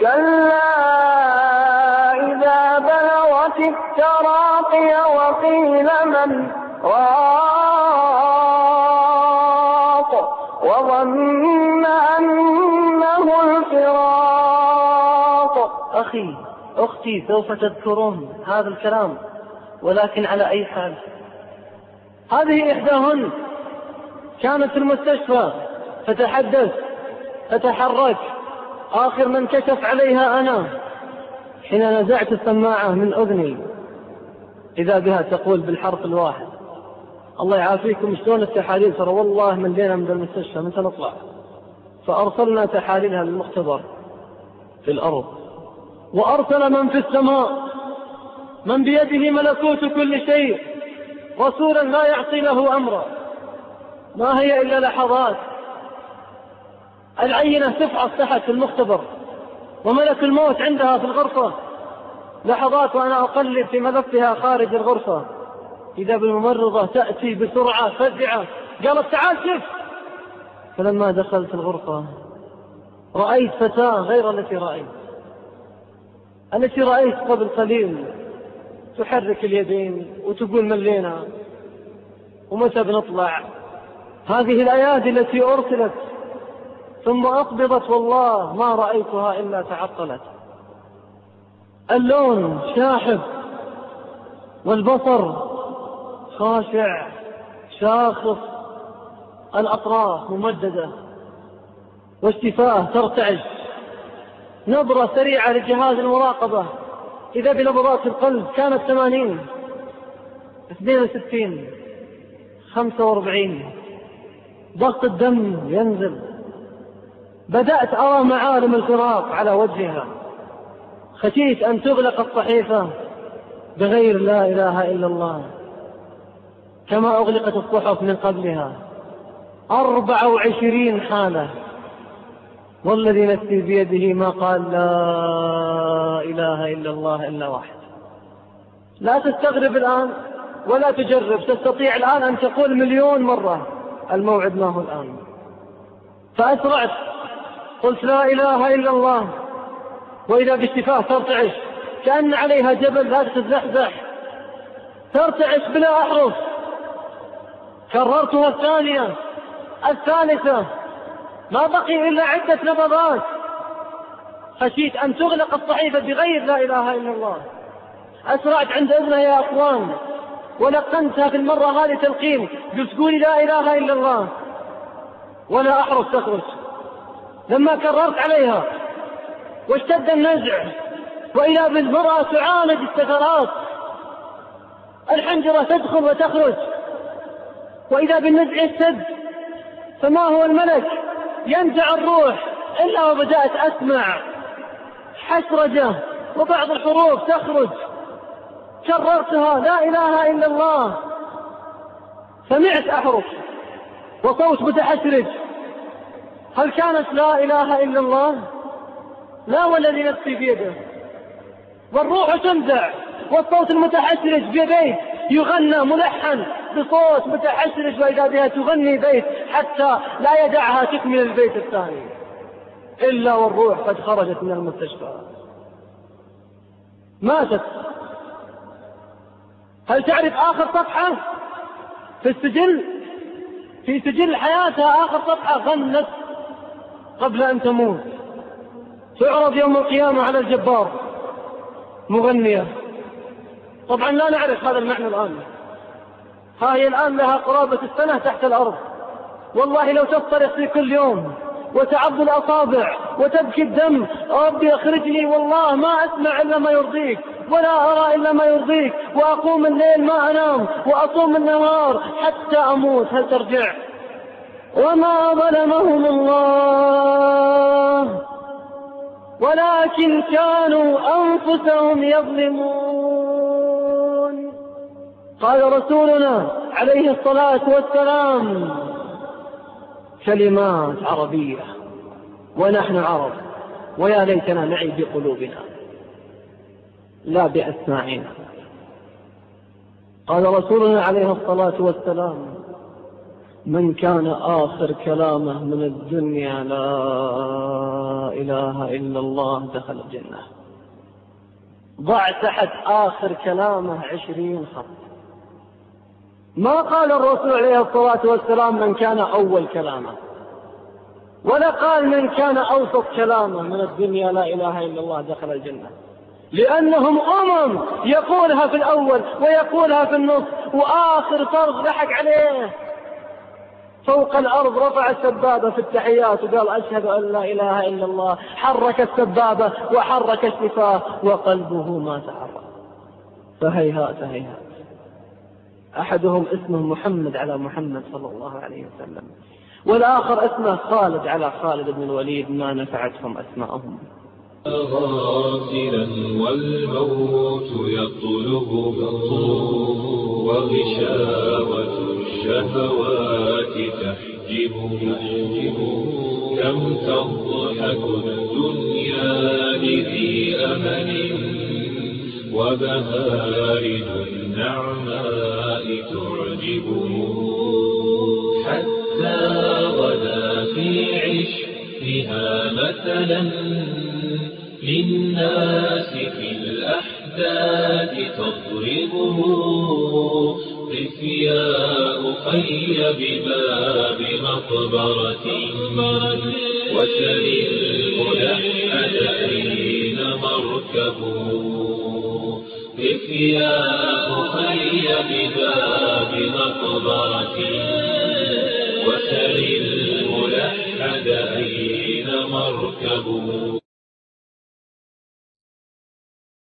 كلا إذا بلغت التراقي وقيل من راق وظن أنه الفراق. أخي أختي سوف تذكرون هذا الكلام ولكن على أي حال؟ هذه إحداهن كانت في المستشفى تتحدث تتحرك. آخر من كشف عليها أنا حين نزعت السماعة من أذني. إذا بها تقول بالحرف الواحد. الله يعافيكم شلون التحاليل؟ ترى والله من لينا من المستشفى متى نطلع؟ فأرسلنا تحاليلها للمختبر في الأرض. وأرسل من في السماء. من بيده ملكوت كل شيء. رسولا لا يعصي له أمرا. ما هي إلا لحظات. العينة تفحص تحت في المختبر وملك الموت عندها في الغرفة. لحظات وأنا أقلب في ملفها خارج الغرفة. إذا بالممرضة تأتي بسرعة فزعة. قالت تعال شف فلما دخلت الغرفة رأيت فتاة غير التي رأيت. التي رأيت قبل قليل تحرك اليدين وتقول ملينا ومتى بنطلع؟ هذه الأيادي التي أرسلت ثم أقبضت والله ما رأيتها إلا تعطلت. اللون شاحب والبصر خاشع شاخص الأطراف ممددة والشفاه ترتعش. نظرة سريعة لجهاز المراقبة. إذا بنبضات القلب كانت ثمانين اثنين وستين خمسة وأربعين. ضغط الدم ينزل. بدأت أرى معالم الفراق على وجهها. خشيت أن تغلق الصحيفة بغير لا إله إلا الله كما أغلقت الصحف من قبلها. أربع وعشرين حالة. والذي نفسي بيده ما قال لا إله إلا الله إلا واحد. لا تستغرب الآن ولا تجرب تستطيع الآن أن تقول مليون مرة الموعد ما هو الآن. فأسرعت قلت لا إله إلا الله. وإذا بالشفاه ترتعش. كأن عليها جبل لا تتزحزح ترتعش بلا أحرف. كررتها الثانية. الثالثة. ما بقي إلا عدة نبضات. خشيت أن تغلق الصحيفة بغير لا إله إلا الله. أسرعت عند ابنها يا أخوان. ولقنتها في المرة هذه تلقين قلت قولي لا إله إلا الله. ولا أحرف تخرج. لما كررت عليها. واشتد النزع. وإذا بالمرأة تعالج السكرات الحنجرة تدخل وتخرج. وإذا بالنزع اشتد فما هو الملك؟ ينزع الروح. إلا وبدأت أسمع. حسرجة وبعض الحروف تخرج. كررتها. لا إله إلا الله. سمعت أحرف. وصوت متحسرج هل كانت لا إله إلا الله؟ لا والذي نفسي بيده. والروح تنزع والصوت المتحسرج بيديه. يغنى ملحن بصوت متحسرج وإذا بها تغني بيت حتى لا يدعها تكمل البيت الثاني. إلا والروح قد خرجت من المستشفى. ماتت. هل تعرف آخر صفحة؟ في السجل؟ في سجل حياتها آخر صفحة غنت قبل أن تموت. تعرض يوم القيامة على الجبار. مغنية. طبعا لا نعرف هذا المعنى الآن. ها هي الآن لها قرابة السنة تحت الأرض. والله لو تصرخ في كل يوم وتعض الأصابع وتبكي الدم ربي أخرجني والله ما أسمع إلا ما يرضيك ولا أرى إلا ما يرضيك وأقوم الليل ما أنام وأصوم النهار حتى أموت. هل ترجع؟ وما ظلمهم الله. ولكن كانوا أنفسهم يظلمون. قال رسولنا عليه الصلاة والسلام كلمات عربية ونحن عرب ويا ليتنا نعي بقلوبنا لا بأسماعنا. قال رسولنا عليه الصلاة والسلام من كان آخر كلامه من الدنيا لا إله إلا الله دخل الجنة. ضع تحت آخر كلامه عشرين خط. ما قال الرسول عليه الصلاة والسلام من كان أول كلامه. ولا قال من كان أوسط كلامه من الدنيا لا إله إلا الله دخل الجنة. لأنهم أمم يقولها في الأول ويقولها في النص وآخر فرض ضحك عليه. فوق الأرض رفع السبابة في التحيات وقال أشهد أن لا إله إلا الله. حرك السبابة وحرك الشفاه وقلبه ما تحرك فهيهات هيهات. أحدهم اسمه محمد على محمد صلى الله عليه وسلم. والآخر اسمه خالد على خالد بن الوليد. ما نفعتهم أسماءهم غافلا والموت يطلب وغشاوة الشهوات. تحجبه كم تضحك الدنيا لذي أمل وبهارج النعماء تعجبه حتى غدا في عشقها مثلا للناس في الأحداث تضربه قف أخي بباب مقبرة وسل الملحد أين مركبه. قف يا بباب مقبرة وسل الملحد أين مركبه.